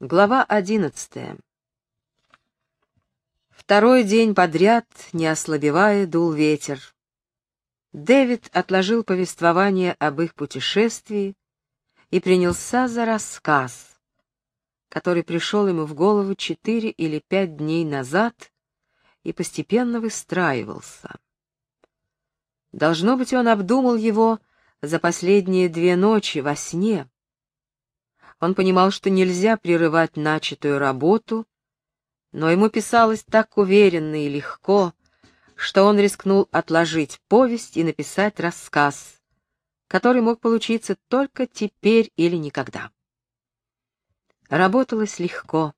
Глава одиннадцатая. Второй день подряд, не ослабевая, дул ветер. Дэвид отложил повествование об их путешествии и принялся за рассказ, который пришел ему в голову четыре или пять дней назад и постепенно выстраивался. Должно быть, он обдумал его за последние две ночи во сне. Он понимал, что нельзя прерывать начатую работу, но ему писалось так уверенно и легко, что он рискнул отложить повесть и написать рассказ, который мог получиться только теперь или никогда. Работалось легко,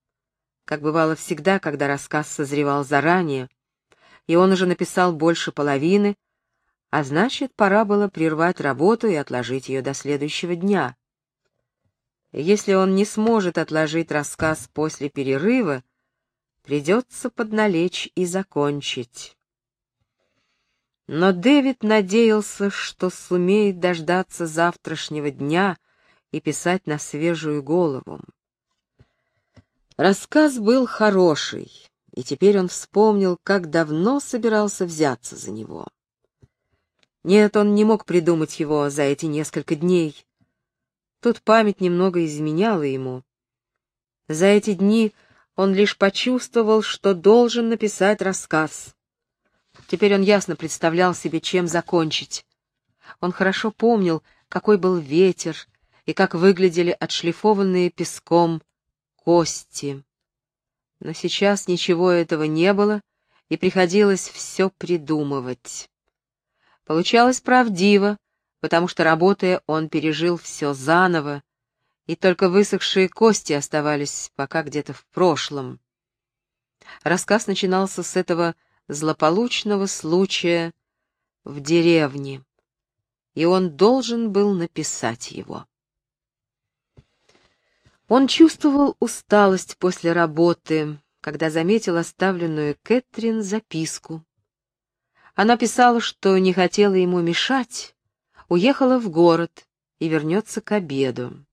как бывало всегда, когда рассказ созревал заранее, и он уже написал больше половины, а значит, пора было прервать работу и отложить ее до следующего дня. Если он не сможет отложить рассказ после перерыва, придется подналечь и закончить. Но Дэвид надеялся, что сумеет дождаться завтрашнего дня и писать на свежую голову. Рассказ был хороший, и теперь он вспомнил, как давно собирался взяться за него. Нет, он не мог придумать его за эти несколько дней. Тут память немного изменяла ему. За эти дни он лишь почувствовал, что должен написать рассказ. Теперь он ясно представлял себе, чем закончить. Он хорошо помнил, какой был ветер и как выглядели отшлифованные песком кости. Но сейчас ничего этого не было, и приходилось все придумывать. Получалось правдиво, потому что, работая, он пережил все заново, и только высохшие кости оставались пока где-то в прошлом. Рассказ начинался с этого злополучного случая в деревне, и он должен был написать его. Он чувствовал усталость после работы, когда заметил оставленную Кэтрин записку. Она писала, что не хотела ему мешать, уехала в город и вернется к обеду.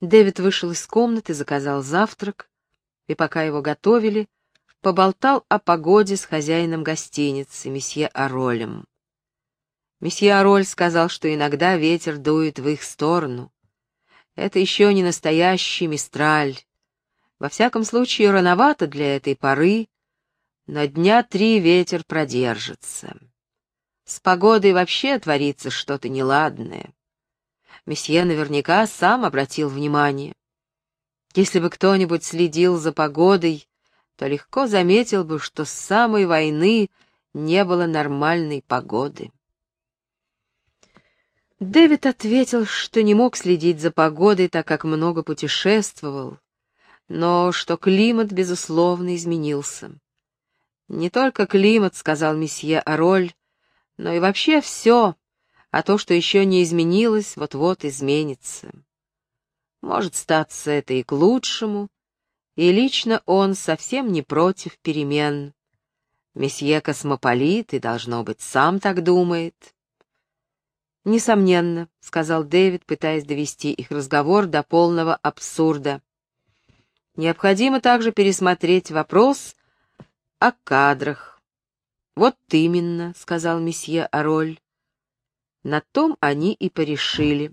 Дэвид вышел из комнаты, заказал завтрак, и пока его готовили, поболтал о погоде с хозяином гостиницы, месье Аролем. Месье Ароль сказал, что иногда ветер дует в их сторону. Это еще не настоящий мистраль. Во всяком случае, рановато для этой поры, на дня три ветер продержится. С погодой вообще творится что-то неладное. Месье наверняка сам обратил внимание. Если бы кто-нибудь следил за погодой, то легко заметил бы, что с самой войны не было нормальной погоды. Дэвид ответил, что не мог следить за погодой, так как много путешествовал, но что климат, безусловно, изменился. Не только климат, сказал месье Ароль, но и вообще все, а то, что еще не изменилось, вот-вот изменится. Может статься это и к лучшему, и лично он совсем не против перемен. Месье Космополит и, должно быть, сам так думает. «Несомненно», — сказал Дэвид, пытаясь довести их разговор до полного абсурда. «Необходимо также пересмотреть вопрос о кадрах. Вот именно, сказал месье Ароль. На том они и порешили.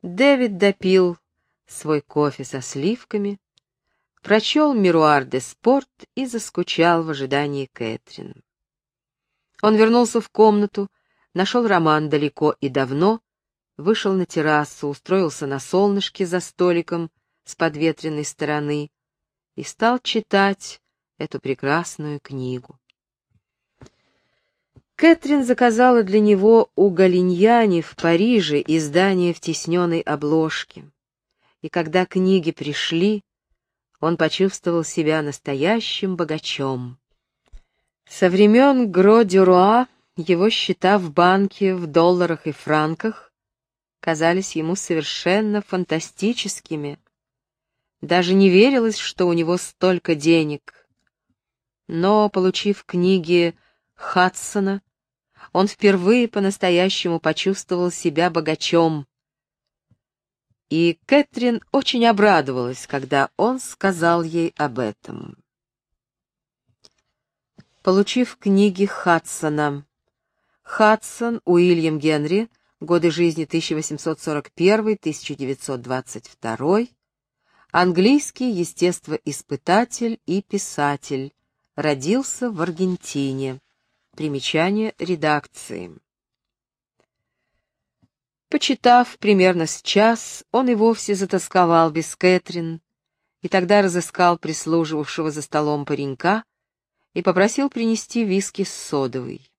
Дэвид допил свой кофе со сливками, прочел «Мируар де Спорт» и заскучал в ожидании Кэтрин. Он вернулся в комнату, нашел роман далеко и давно, вышел на террасу, устроился на солнышке за столиком с подветренной стороны и стал читать эту прекрасную книгу. Кэтрин заказала для него у Галиньяни в Париже издание в тисненной обложке. И когда книги пришли, он почувствовал себя настоящим богачом. Со времен Гро-Дюруа его счета в банке в долларах и франках казались ему совершенно фантастическими. Даже не верилось, что у него столько денег — но, получив книги Хадсона, он впервые по-настоящему почувствовал себя богачом. и Кэтрин очень обрадовалась, когда он сказал ей об этом. Получив книги Хадсона, Хадсон Уильям Генри, годы жизни 1841-1922, английский естествоиспытатель и писатель, родился в Аргентине. Примечание редакции. Почитав примерно с час, он и вовсе затасковал без Кэтрин, и тогда разыскал прислуживавшего за столом паренька и попросил принести виски с содовой.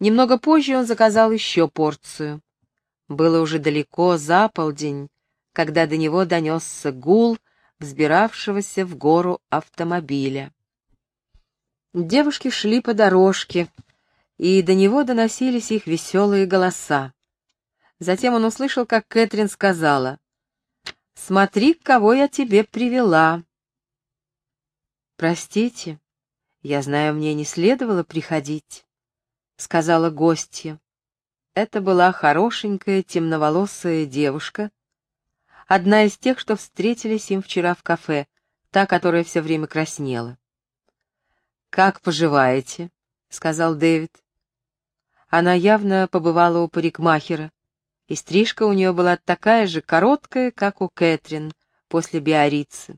Немного позже он заказал еще порцию. Было уже далеко за полдень, когда до него донесся гул взбиравшегося в гору автомобиля. Девушки шли по дорожке, и до него доносились их веселые голоса. Затем он услышал, как Кэтрин сказала, «Смотри, кого я тебе привела». «Простите, я знаю, мне не следовало приходить», — сказала гостья. Это была хорошенькая темноволосая девушка, одна из тех, что встретились им вчера в кафе, та, которая все время краснела. «Как поживаете?» — сказал Дэвид. Она явно побывала у парикмахера, и стрижка у нее была такая же короткая, как у Кэтрин после Биорицы.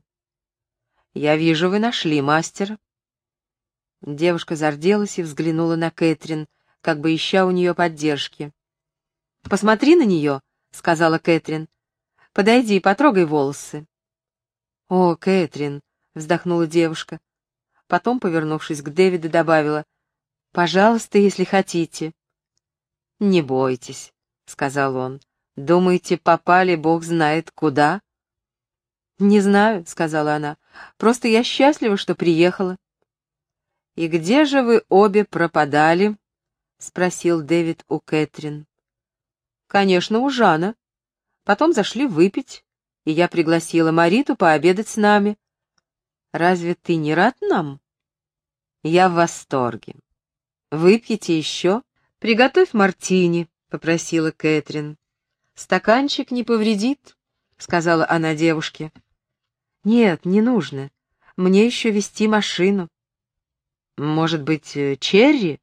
«Я вижу, вы нашли мастера». Девушка зарделась и взглянула на Кэтрин, как бы ища у нее поддержки. «Посмотри на нее», — сказала Кэтрин. «Подойди и потрогай волосы». «О, Кэтрин», — вздохнула девушка. Потом, повернувшись к Дэвиду, добавила, «Пожалуйста, если хотите». «Не бойтесь», — сказал он. «Думаете, попали бог знает куда?» «Не знаю», — сказала она. «Просто я счастлива, что приехала». «И где же вы обе пропадали?» — спросил Дэвид у Кэтрин. «Конечно, у Жана. Потом зашли выпить, и я пригласила Мариту пообедать с нами. Разве ты не рад нам?» «Я в восторге. Выпьете еще? Приготовь мартини, — попросила Кэтрин. «Стаканчик не повредит», — сказала она девушке. «Нет, не нужно. Мне еще вести машину». «Может быть, э, черри?»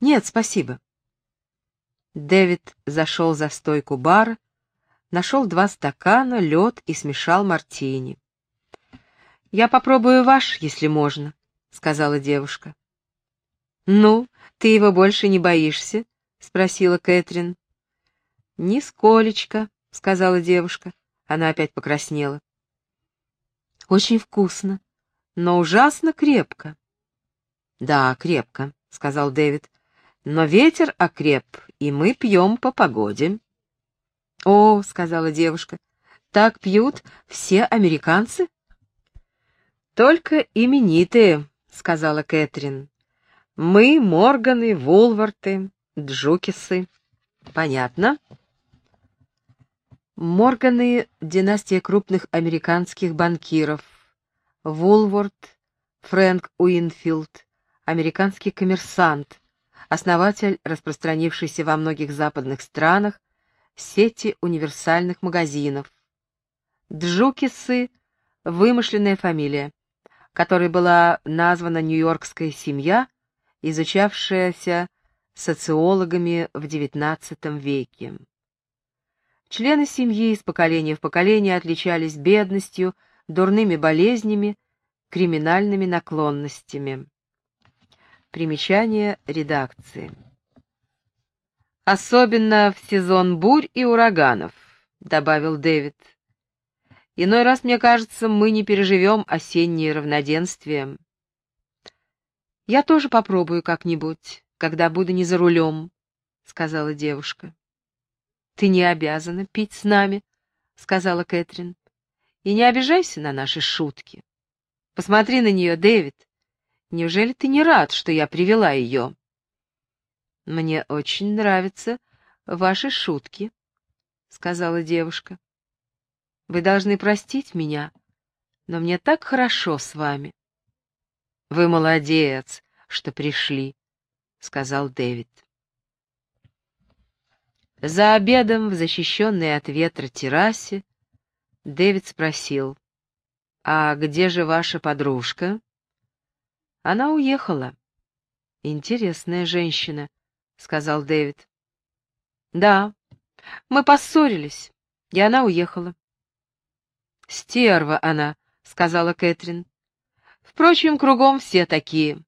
«Нет, спасибо». Дэвид зашел за стойку бара, нашел два стакана, лед и смешал мартини. «Я попробую ваш, если можно», — сказала девушка. «Ну, ты его больше не боишься?» — спросила Кэтрин. «Нисколечко», — сказала девушка. Она опять покраснела. «Очень вкусно, но ужасно крепко». «Да, крепко», — сказал Дэвид. «Но ветер окреп, и мы пьем по погоде». «О», — сказала девушка, — «так пьют все американцы?» «Только именитые», — сказала Кэтрин. «Мы, Морганы, Вулварты, Джукисы. Понятно. Морганы — династия крупных американских банкиров. Вулворд, Фрэнк Уинфилд, американский коммерсант, основатель распространившийся во многих западных странах сети универсальных магазинов. Джукисы — вымышленная фамилия, которой была названа нью-йоркская семья, изучавшаяся социологами в XIX веке. Члены семьи из поколения в поколение отличались бедностью, дурными болезнями, криминальными наклонностями. Примечание редакции. «Особенно в сезон бурь и ураганов», — добавил Дэвид. «Иной раз, мне кажется, мы не переживем осеннее равноденствие». «Я тоже попробую как-нибудь», когда буду не за рулем», — сказала девушка. «Ты не обязана пить с нами», — сказала Кэтрин. «И не обижайся на наши шутки. Посмотри на нее, Дэвид. Неужели ты не рад, что я привела ее?» «Мне очень нравятся ваши шутки», — сказала девушка. «Вы должны простить меня, но мне так хорошо с вами». «Вы молодец, что пришли», — сказал Дэвид. За обедом в защищенной от ветра террасе Дэвид спросил, «А где же ваша подружка?» «Она уехала». «Интересная женщина», — сказал Дэвид. «Да, мы поссорились, и она уехала». «Стерва она», — сказала Кэтрин. «Впрочем, кругом все такие».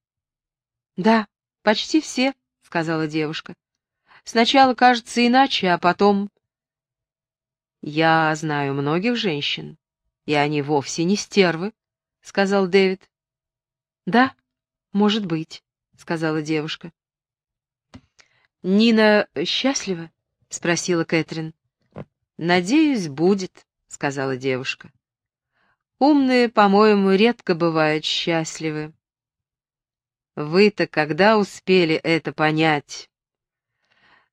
«Да, почти все», — сказала девушка. «Сначала кажется иначе, а потом...» «Я знаю многих женщин, и они вовсе не стервы», — сказал Дэвид. «Да, может быть», — сказала девушка. «Нина счастлива?» — спросила Кэтрин. «Надеюсь, будет», — сказала девушка. «Умные, по-моему, редко бывают счастливы». «Вы-то когда успели это понять?»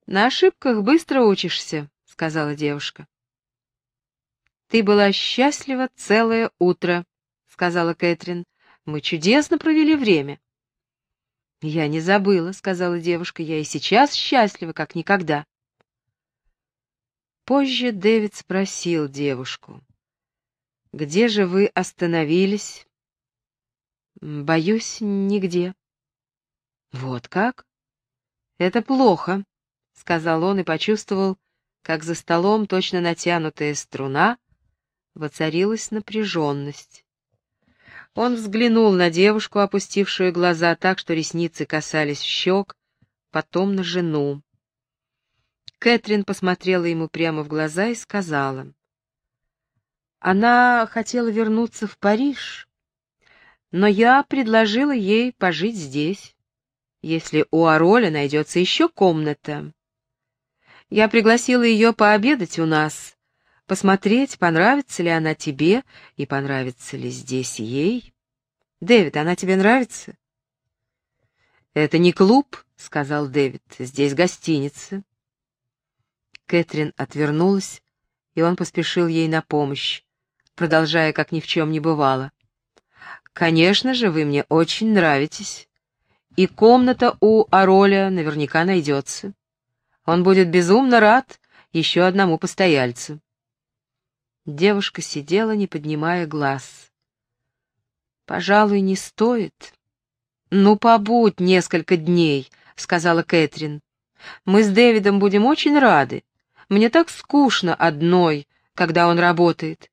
«На ошибках быстро учишься», — сказала девушка. «Ты была счастлива целое утро», — сказала Кэтрин. «Мы чудесно провели время». «Я не забыла», — сказала девушка. «Я и сейчас счастлива, как никогда». Позже Дэвид спросил девушку. «Где же вы остановились?» «Боюсь, нигде». «Вот как?» «Это плохо», — сказал он и почувствовал, как за столом точно натянутая струна воцарилась напряженность. Он взглянул на девушку, опустившую глаза так, что ресницы касались щек, потом на жену. Кэтрин посмотрела ему прямо в глаза и сказала. Она хотела вернуться в Париж, но я предложила ей пожить здесь, если у Ароля найдется еще комната. Я пригласила ее пообедать у нас, посмотреть, понравится ли она тебе и понравится ли здесь ей. Дэвид, она тебе нравится? Это не клуб, сказал Дэвид, здесь гостиница. Кэтрин отвернулась, и он поспешил ей на помощь, продолжая, как ни в чем не бывало. «Конечно же, вы мне очень нравитесь, и комната у Ароля наверняка найдется. Он будет безумно рад еще одному постояльцу». Девушка сидела, не поднимая глаз. «Пожалуй, не стоит». «Ну, побудь несколько дней», — сказала Кэтрин. «Мы с Дэвидом будем очень рады. Мне так скучно одной, когда он работает.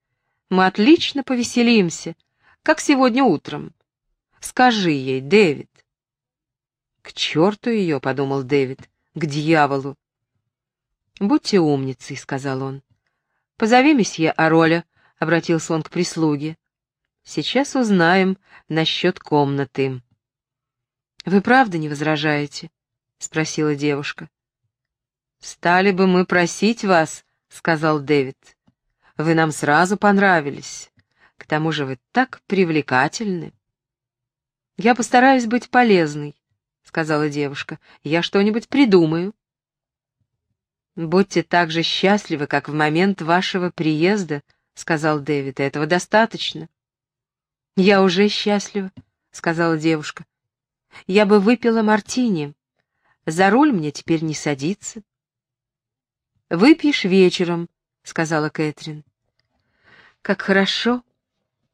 Мы отлично повеселимся, как сегодня утром. Скажи ей, Дэвид». «К черту ее», — подумал Дэвид, — «к дьяволу». «Будьте умницей», — сказал он. «Позови месье Ароля», — обратился он к прислуге. «Сейчас узнаем насчет комнаты». «Вы правда не возражаете?» — спросила девушка. «Стали бы мы просить вас», — сказал Дэвид. «Вы нам сразу понравились. К тому же вы так привлекательны». «Я постараюсь быть полезной», — сказала девушка. «Я что-нибудь придумаю». «Будьте так же счастливы, как в момент вашего приезда», — сказал Дэвид, — «этого достаточно». «Я уже счастлива», — сказала девушка. «Я бы выпила мартини. За руль мне теперь не садиться». «Выпьешь вечером», — сказала Кэтрин. «Как хорошо.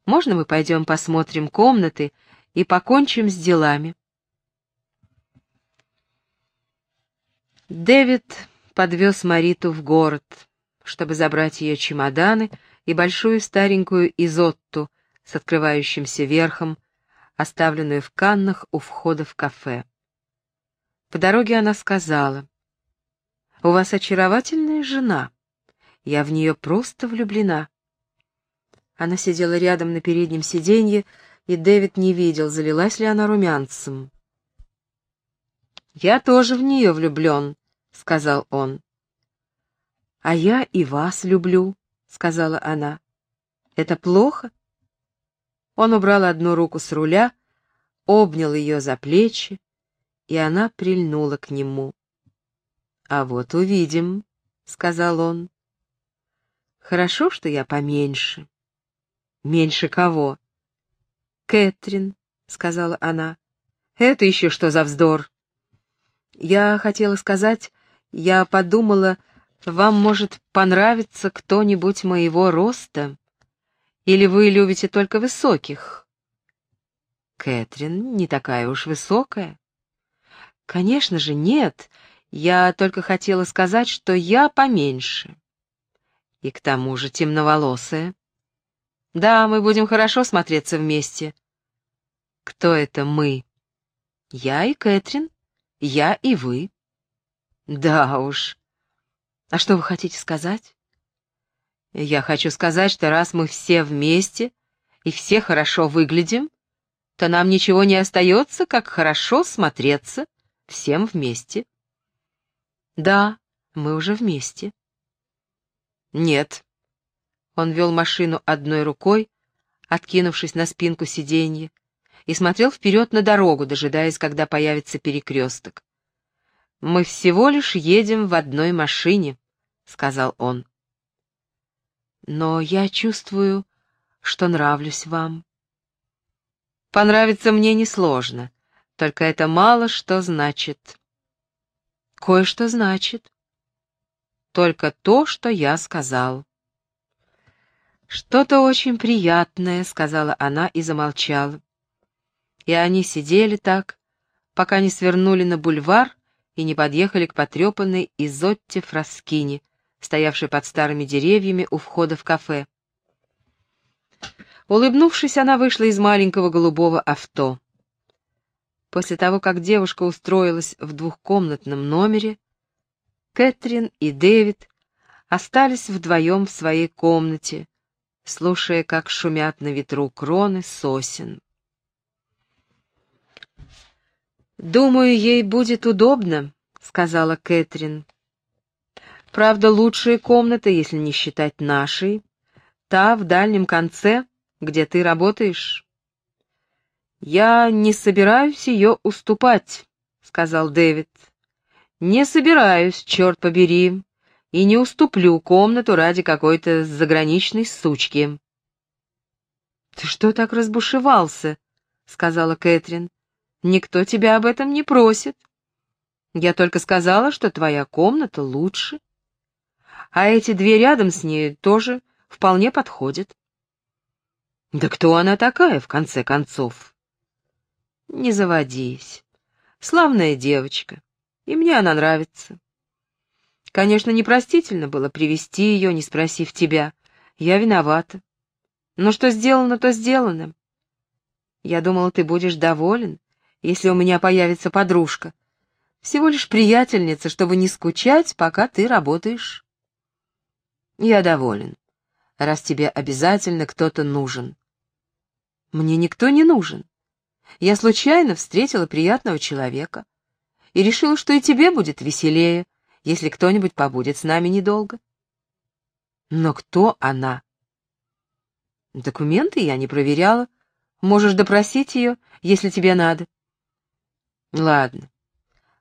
Можно мы пойдем посмотрим комнаты и покончим с делами?» Дэвид подвез Мариту в город, чтобы забрать ее чемоданы и большую старенькую изотту с открывающимся верхом, оставленную в каннах у входа в кафе. По дороге она сказала, «У вас очаровательная жена. Я в нее просто влюблена». Она сидела рядом на переднем сиденье, и Дэвид не видел, залилась ли она румянцем. «Я тоже в нее влюблен», — сказал он. «А я и вас люблю», — сказала она. «Это плохо?» Он убрал одну руку с руля, обнял ее за плечи, и она прильнула к нему. «А вот увидим», — сказал он. «Хорошо, что я поменьше». «Меньше кого?» «Кэтрин», — сказала она. «Это еще что за вздор?» «Я хотела сказать, я подумала, вам может понравиться кто-нибудь моего роста, Или вы любите только высоких? Кэтрин не такая уж высокая. Конечно же, нет. Я только хотела сказать, что я поменьше. И к тому же темноволосая. Да, мы будем хорошо смотреться вместе. Кто это мы? Я и Кэтрин. Я и вы. Да уж. А что вы хотите сказать? Я хочу сказать, что раз мы все вместе и все хорошо выглядим, то нам ничего не остается, как хорошо смотреться всем вместе. Да, мы уже вместе. Нет. Он вел машину одной рукой, откинувшись на спинку сиденья, и смотрел вперед на дорогу, дожидаясь, когда появится перекресток. «Мы всего лишь едем в одной машине», — сказал он. «Но я чувствую, что нравлюсь вам». «Понравиться мне несложно, только это мало что значит». «Кое-что значит». «Только то, что я сказал». «Что-то очень приятное», — сказала она и замолчала. И они сидели так, пока не свернули на бульвар и не подъехали к потрепанной Изотте Фраскини, стоявшей под старыми деревьями у входа в кафе. Улыбнувшись, она вышла из маленького голубого авто. После того, как девушка устроилась в двухкомнатном номере, Кэтрин и Дэвид остались вдвоем в своей комнате, слушая, как шумят на ветру кроны сосен. «Думаю, ей будет удобно», — сказала Кэтрин. «Правда, лучшая комната, если не считать нашей, та в дальнем конце, где ты работаешь». «Я не собираюсь ее уступать», — сказал Дэвид. «Не собираюсь, черт побери, и не уступлю комнату ради какой-то заграничной сучки». «Ты что так разбушевался?» — сказала Кэтрин. Никто тебя об этом не просит. Я только сказала, что твоя комната лучше. А эти две рядом с ней тоже вполне подходят. Да кто она такая, в конце концов? Не заводись. Славная девочка, и мне она нравится. Конечно, непростительно было привести ее, не спросив тебя. Я виновата. Но что сделано, то сделано. Я думала, ты будешь доволен, если у меня появится подружка. Всего лишь приятельница, чтобы не скучать, пока ты работаешь. Я доволен, раз тебе обязательно кто-то нужен. Мне никто не нужен. Я случайно встретила приятного человека и решила, что и тебе будет веселее, если кто-нибудь побудет с нами недолго. Но кто она? Документы я не проверяла. Можешь допросить ее, если тебе надо. Ладно.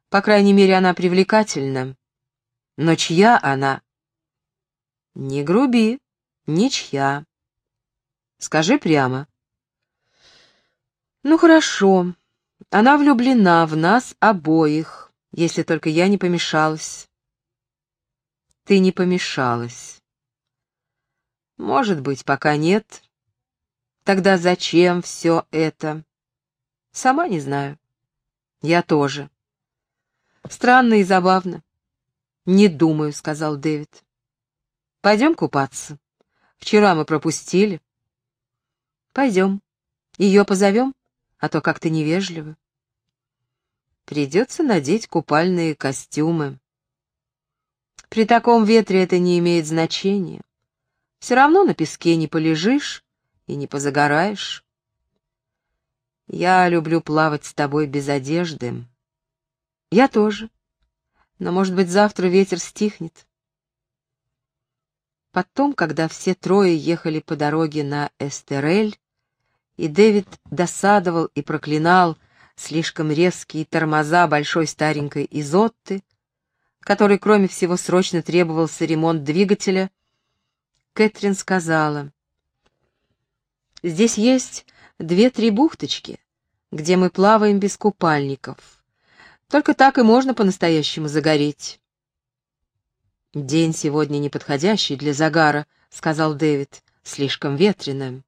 По крайней мере, она привлекательна. Но чья она? Не груби, ничья. Скажи прямо. Ну хорошо. Она влюблена в нас обоих, если только я не помешалась. Ты не помешалась. Может быть, пока нет. Тогда зачем все это? Сама не знаю. Я тоже. Странно и забавно. Не думаю, сказал Дэвид. Пойдем купаться. Вчера мы пропустили. Пойдем. Ее позовем, а то как-то невежливо. Придется надеть купальные костюмы. При таком ветре это не имеет значения. Все равно на песке не полежишь и не позагораешь. Я люблю плавать с тобой без одежды. Я тоже. Но, может быть, завтра ветер стихнет. Потом, когда все трое ехали по дороге на Эстерель, и Дэвид досадовал и проклинал слишком резкие тормоза большой старенькой Изотты, которой, кроме всего, срочно требовался ремонт двигателя, Кэтрин сказала, «Здесь есть две-три бухточки, где мы плаваем без купальников. Только так и можно по-настоящему загореть. «День сегодня неподходящий для загара», — сказал Дэвид. слишком ветрено.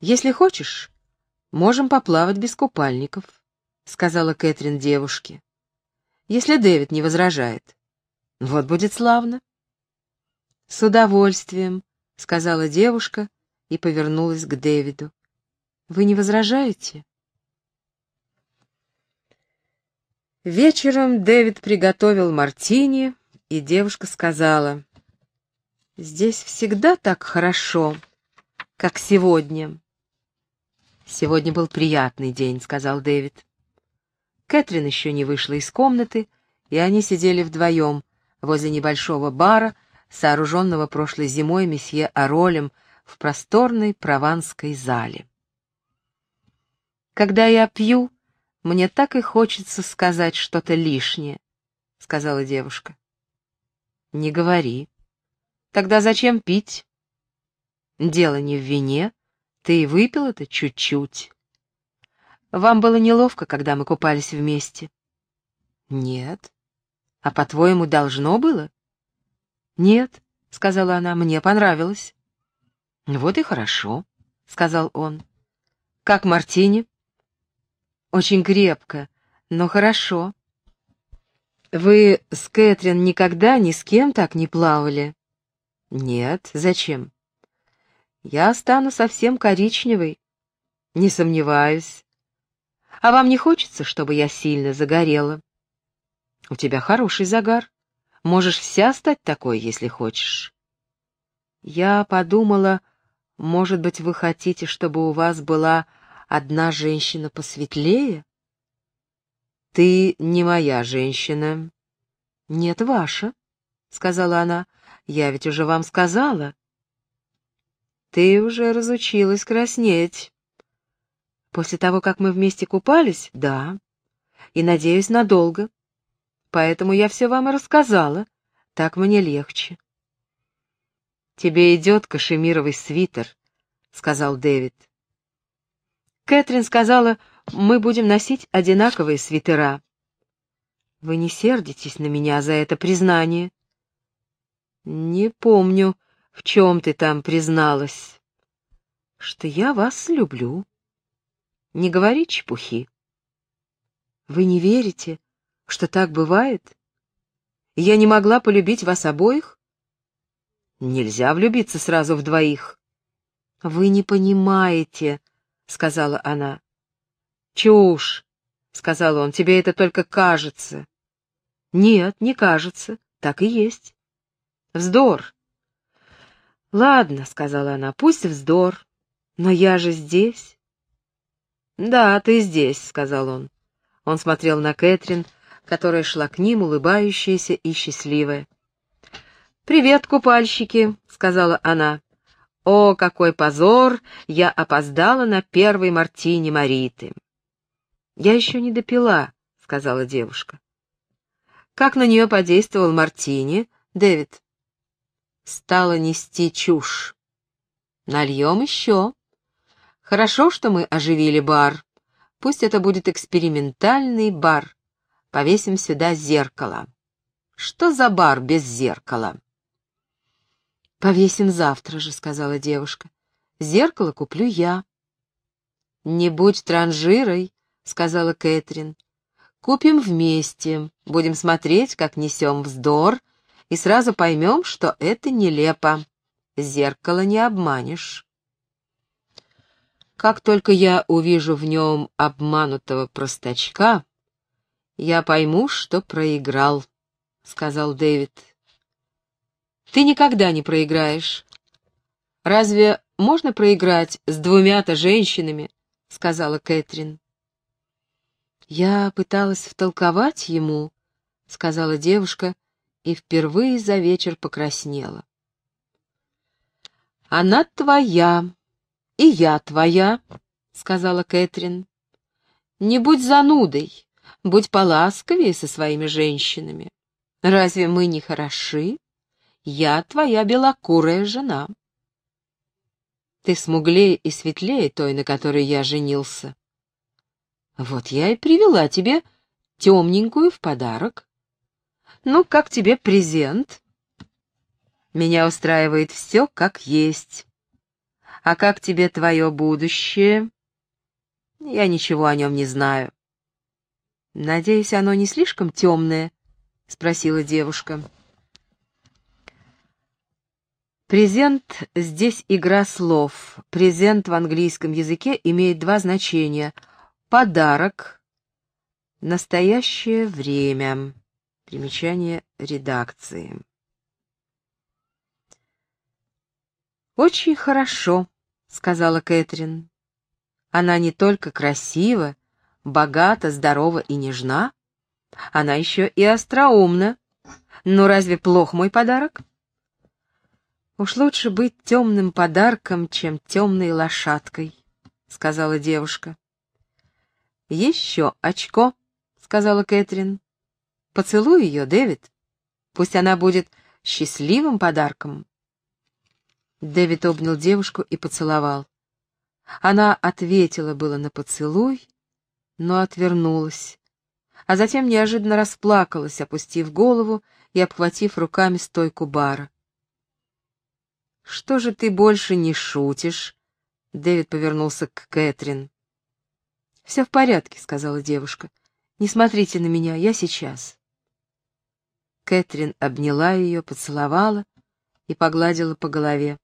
Если хочешь, можем поплавать без купальников, сказала Кэтрин девушке. Если Дэвид не возражает. Вот будет славно. С удовольствием, сказала девушка и повернулась к Дэвиду. Вы не возражаете? Вечером Дэвид приготовил мартини, и девушка сказала, «Здесь всегда так хорошо, как сегодня». «Сегодня был приятный день», — сказал Дэвид. Кэтрин еще не вышла из комнаты, и они сидели вдвоем возле небольшого бара, сооруженного прошлой зимой месье Аролем в просторной прованской зале. «Когда я пью, мне так и хочется сказать что-то лишнее», — сказала девушка. «Не говори. Тогда зачем пить?» «Дело не в вине. Ты выпил это чуть-чуть. Вам было неловко, когда мы купались вместе?» «Нет. А по-твоему, должно было?» «Нет», — сказала она, — «мне понравилось». «Вот и хорошо», — сказал он. «Как Мартини?» «Очень крепко, но хорошо». «Вы с Кэтрин никогда ни с кем так не плавали?» «Нет, зачем?» «Я стану совсем коричневой». «Не сомневаюсь. А вам не хочется, чтобы я сильно загорела?» «У тебя хороший загар. Можешь вся стать такой, если хочешь». Я подумала, может быть, вы хотите, чтобы у вас была одна женщина посветлее? Ты не моя женщина. Нет, ваша, сказала она. Я ведь уже вам сказала. Ты уже разучилась краснеть. После того, как мы вместе купались? Да. И, надеюсь, надолго. Поэтому я все вам и рассказала. Так мне легче. «Тебе идет кашемировый свитер», — сказал Дэвид. Кэтрин сказала, мы будем носить одинаковые свитера. Вы не сердитесь на меня за это признание? Не помню, в чем ты там призналась. Что я вас люблю. Не говори чепухи. Вы не верите, что так бывает? Я не могла полюбить вас обоих? Нельзя влюбиться сразу в двоих. Вы не понимаете, сказала она. Чушь, сказал он. Тебе это только кажется. Нет, не кажется. Так и есть. Вздор. Ладно, сказала она. Пусть вздор. Но я же здесь. Да, ты здесь, сказал он. Он смотрел на Кэтрин, которая шла к ним, улыбающаяся и счастливая. «Привет, купальщики», — сказала она. «О, какой позор! Я опоздала на первый мартини Мариты». «Я еще не допила», — сказала девушка. «Как на нее подействовал мартини, Дэвид?» Стала нести чушь. «Нальем еще. Хорошо, что мы оживили бар. Пусть это будет экспериментальный бар. Повесим сюда зеркало». «Что за бар без зеркала?» «Повесим завтра же», — сказала девушка. «Зеркало куплю я». «Не будь транжирой», — сказала Кэтрин. «Купим вместе, будем смотреть, как несем вздор, и сразу поймем, что это нелепо. Зеркало не обманешь». «Как только я увижу в нем обманутого простачка, я пойму, что проиграл», — сказал Дэвид. Ты никогда не проиграешь. Разве можно проиграть с двумя-то женщинами? сказала Кэтрин. Я пыталась втолковать ему, сказала девушка и впервые за вечер покраснела. Она твоя, и я твоя, сказала Кэтрин. Не будь занудой, будь поласковее со своими женщинами. Разве мы не хороши? Я твоя белокурая жена. Ты смуглее и светлее той, на которой я женился. Вот я и привела тебе темненькую в подарок. Ну, как тебе презент? Меня устраивает все как есть. А как тебе твое будущее? Я ничего о нем не знаю. Надеюсь, оно не слишком темное? Спросила девушка. Презент здесь игра слов. Презент в английском языке имеет два значения. Подарок. Настоящее время. Примечание редакции. «Очень хорошо», — сказала Кэтрин. «Она не только красива, богата, здорова и нежна, она еще и остроумна. Но разве плох мой подарок?» «Уж лучше быть темным подарком, чем темной лошадкой», — сказала девушка. «Еще очко», — сказала Кэтрин. «Поцелуй ее, Дэвид. Пусть она будет счастливым подарком». Дэвид обнял девушку и поцеловал. Она ответила было на поцелуй, но отвернулась, а затем неожиданно расплакалась, опустив голову и обхватив руками стойку бара. «Что же ты больше не шутишь?» Дэвид повернулся к Кэтрин. «Все в порядке», — сказала девушка. «Не смотрите на меня, я сейчас». Кэтрин обняла ее, поцеловала и погладила по голове.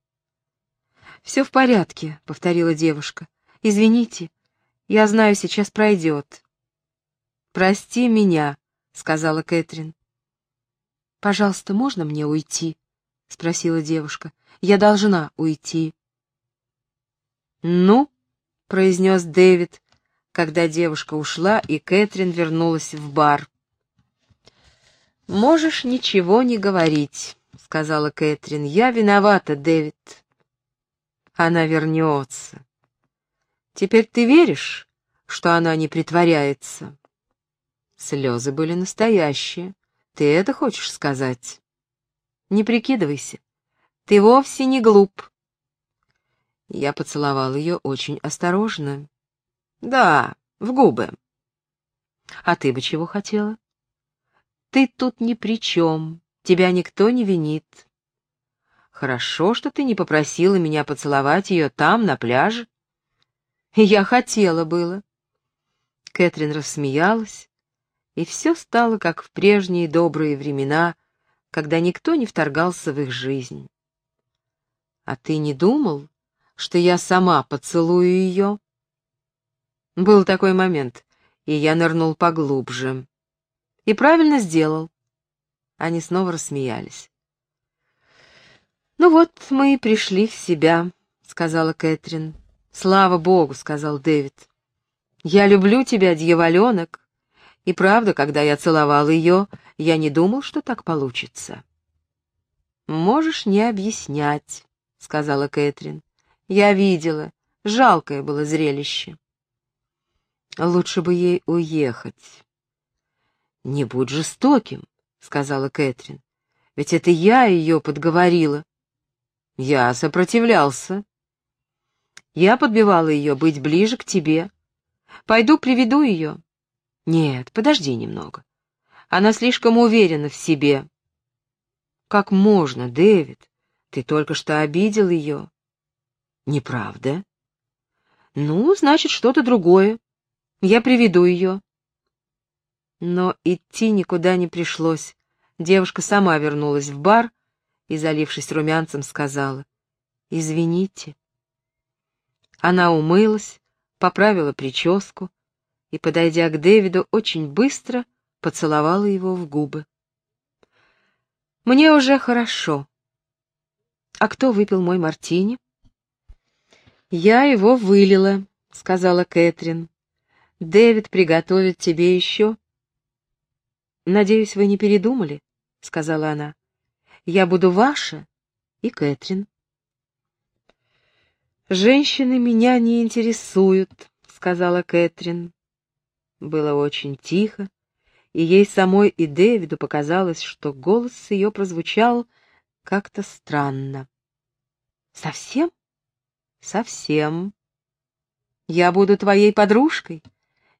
«Все в порядке», — повторила девушка. «Извините, я знаю, сейчас пройдет». «Прости меня», — сказала Кэтрин. «Пожалуйста, можно мне уйти?» — спросила девушка. Я должна уйти. «Ну?» — произнес Дэвид, когда девушка ушла, и Кэтрин вернулась в бар. «Можешь ничего не говорить», — сказала Кэтрин. «Я виновата, Дэвид». Она вернется. Теперь ты веришь, что она не притворяется? Слезы были настоящие. Ты это хочешь сказать? Не прикидывайся. Ты вовсе не глуп. Я поцеловал ее очень осторожно. Да, в губы. А ты бы чего хотела? Ты тут ни при чем, тебя никто не винит. Хорошо, что ты не попросила меня поцеловать ее там, на пляже. Я хотела было. Кэтрин рассмеялась, и все стало как в прежние добрые времена, когда никто не вторгался в их жизнь. А ты не думал, что я сама поцелую ее? Был такой момент, и я нырнул поглубже. И правильно сделал. Они снова рассмеялись. «Ну вот, мы и пришли в себя», — сказала Кэтрин. «Слава Богу», — сказал Дэвид. «Я люблю тебя, дьяволенок. И правда, когда я целовал ее, я не думал, что так получится». «Можешь не объяснять», — сказала Кэтрин. «Я видела. Жалкое было зрелище». «Лучше бы ей уехать». «Не будь жестоким», — сказала Кэтрин. «Ведь это я ее подговорила». «Я сопротивлялся». «Я подбивала ее быть ближе к тебе. Пойду приведу ее». «Нет, подожди немного. Она слишком уверена в себе». «Как можно, Дэвид? Ты только что обидел ее. Неправда? Ну, значит, что-то другое. Я приведу ее. Но идти никуда не пришлось. Девушка сама вернулась в бар и, залившись румянцем, сказала «Извините». Она умылась, поправила прическу и, подойдя к Дэвиду, очень быстро поцеловала его в губы. «Мне уже хорошо», «А кто выпил мой мартини?» «Я его вылила», — сказала Кэтрин. «Дэвид приготовит тебе еще». «Надеюсь, вы не передумали», — сказала она. «Я буду ваша и Кэтрин». «Женщины меня не интересуют», — сказала Кэтрин. Было очень тихо, и ей самой и Дэвиду показалось, что голос ее прозвучал как-то странно. Совсем? Совсем. Я буду твоей подружкой,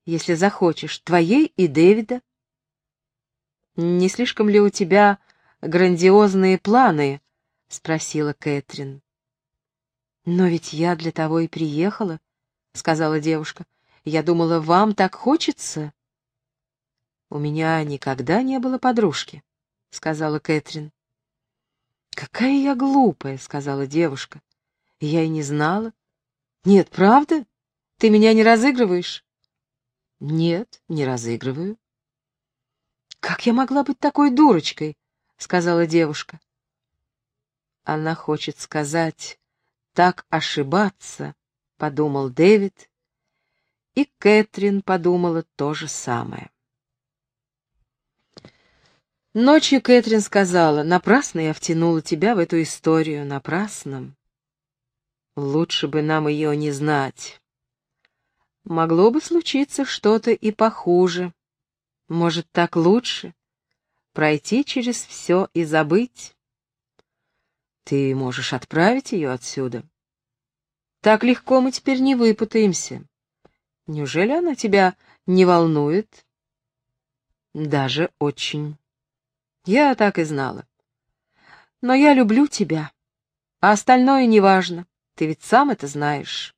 если захочешь, твоей и Дэвида. Не слишком ли у тебя грандиозные планы — спросила Кэтрин. «Но ведь я для того и приехала», — сказала девушка. «Я думала, вам так хочется». «У меня никогда не было подружки», — сказала Кэтрин. «Какая я глупая», — сказала девушка. «Я и не знала». «Нет, правда? Ты меня не разыгрываешь?» «Нет, не разыгрываю». «Как я могла быть такой дурочкой?» — сказала девушка. Она хочет сказать «так ошибаться», — подумал Дэвид, и Кэтрин подумала то же самое. Ночью Кэтрин сказала, «Напрасно я втянула тебя в эту историю, напрасно. Лучше бы нам ее не знать. Могло бы случиться что-то и похуже. Может, так лучше? Пройти через все и забыть?» Ты можешь отправить ее отсюда. Так легко мы теперь не выпутаемся. Неужели она тебя не волнует? Даже очень. Я так и знала. Но я люблю тебя, а остальное неважно. Ты ведь сам это знаешь.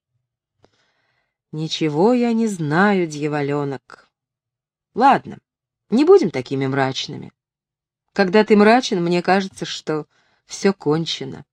Ничего я не знаю, дьяволенок. Ладно, не будем такими мрачными. Когда ты мрачен, мне кажется, что все кончено.